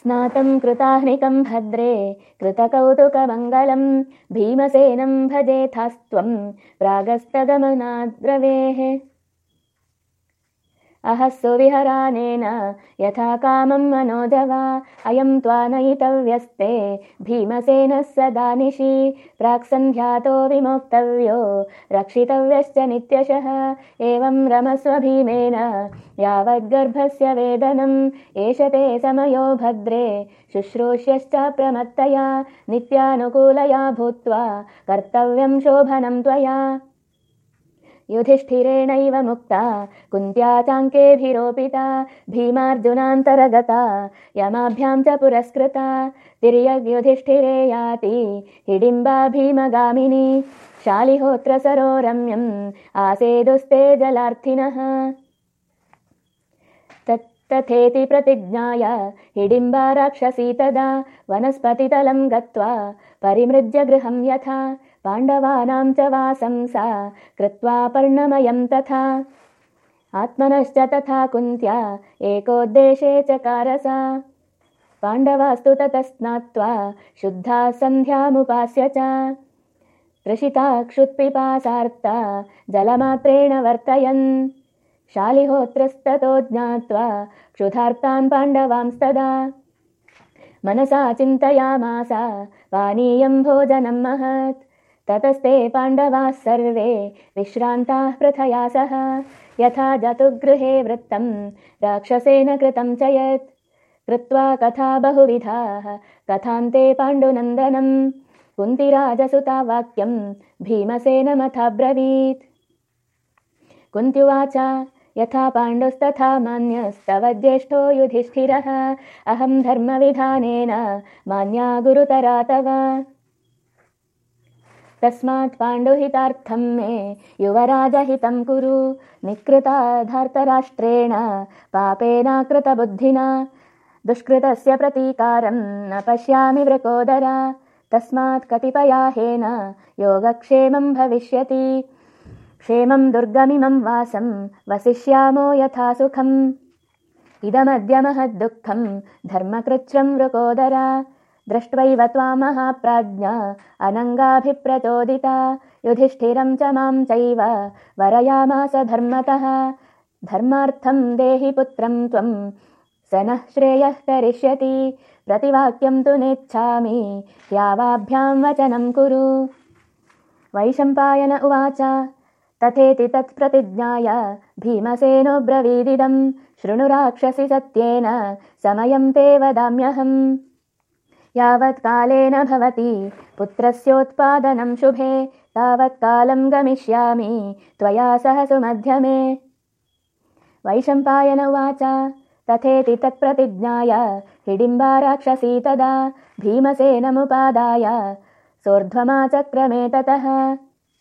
स्नातं कृताह्निकं भद्रे कृतकौतुकमङ्गलं भीमसेनं भजेथास्त्वं प्रागस्तगमनाद्रवेः अहः सुविहरानेन यथा कामं मनोजवा अयं त्वानयितव्यस्ते भीमसेनः सदा निशि प्राक्सन्ध्यातो विमोक्तव्यो। रक्षितव्यश्च नित्यशः एवं रमस्व भीमेन यावद्गर्भस्य वेदनम् एष ते समयो भद्रे। शुश्रूष्यश्च प्रमत्तया नित्यानुकूलया भूत्वा कर्तव्यं शोभनं त्वया युधिष्ठिरेणैव मुक्ता कुन्त्या चाङ्केभिरोपिता भीमार्जुनान्तरगता यमाभ्यां च पुरस्कृता तिर्यग्युधिष्ठिरे याति हिडिम्बा भीमगामिनी सरो रम्यम् आसेदुस्ते जलार्थिनः। तथेति प्रतिज्ञाय हिडिम्बा राक्षसी तदा वनस्पतितलं गत्वा परिमृज्य गृहं यथा पाण्डवानां च वासं सा कृत्वा पर्णमयं तथा। आत्मनश्च तथा कुन्त्या एकोद्देशे चकारसा पाण्डवास्तु ततः स्नात्वा शुद्धा सन्ध्यामुपास्य च। त्रिषिता क्षुत्पिपासार्ता जलमात्रेण वर्तयन्। शालिहोत्रस्ततो ज्ञात्वा क्षुधार्तान् पाण्डवांस्तदा। मनसा चिन्तयामास पानीयं भोजनं महत् ततस्ते पाण्डवाः सर्वे विश्रान्ताः पृथया सह। यथा जतुगृहे वृत्तं राक्षसेन कृतं च यत्। कृत्वा कथा बहुविधाः। कथान्ते पाण्डुनन्दनं। कुन्तिराजसुता वाक्यं भीमसेनमथाब्रवीत् कुन्त्युवाच यथा पाण्डुस्तथा मान्यस्तव ज्येष्ठो युधिष्ठिरः। अहं धर्मविधानेन मान्या गुरुतरा तव तस्मात् पाण्डुहितार्थं मे युवराजहितं कुरु। निकृताधार्तराष्ट्रेण पापेनाकृतबुद्धिना। दुष्कृतस्य प्रतीकारं न पश्यामि वृकोदरा। तस्मात् कतिपयाहेन योगक्षेमं भविष्यति। क्षेमं दुर्गमिमं वासं वसिष्यामो यथा सुखम्। इदमद्य महद्दुःखं धर्मकृच्छ्रं वृकोदरा दृष्ट्वैव त्वामहाप्राज्ञा अनङ्गाभिप्रचोदिता। युधिष्ठिरं च मां चैव वरयामास धर्मतः। धर्मार्थं देहि पुत्रं त्वं स नः श्रेयः करिष्यति। प्रतिवाक्यं तु नेच्छामि यावाभ्यां वचनं कुरु। वैशम्पायन उवाच तथेति तत्प्रतिज्ञाय भीमसेनोब्रवीदिदं शृणुराक्षसि सत्येन समयं ते वदाम्यहम् यावत्कालेन भवति। पुत्रस्योत्पादनं शुभे। तावत्कालं गमिष्यामि। त्वया सह सुमध्यमे। वैशम्पायन उवाच। तथेति तत्प्रतिज्ञाय हिडिम्बा राक्षसी तदा भीमसेनमुपादाय। सोर्ध्वमाचक्रमे ततः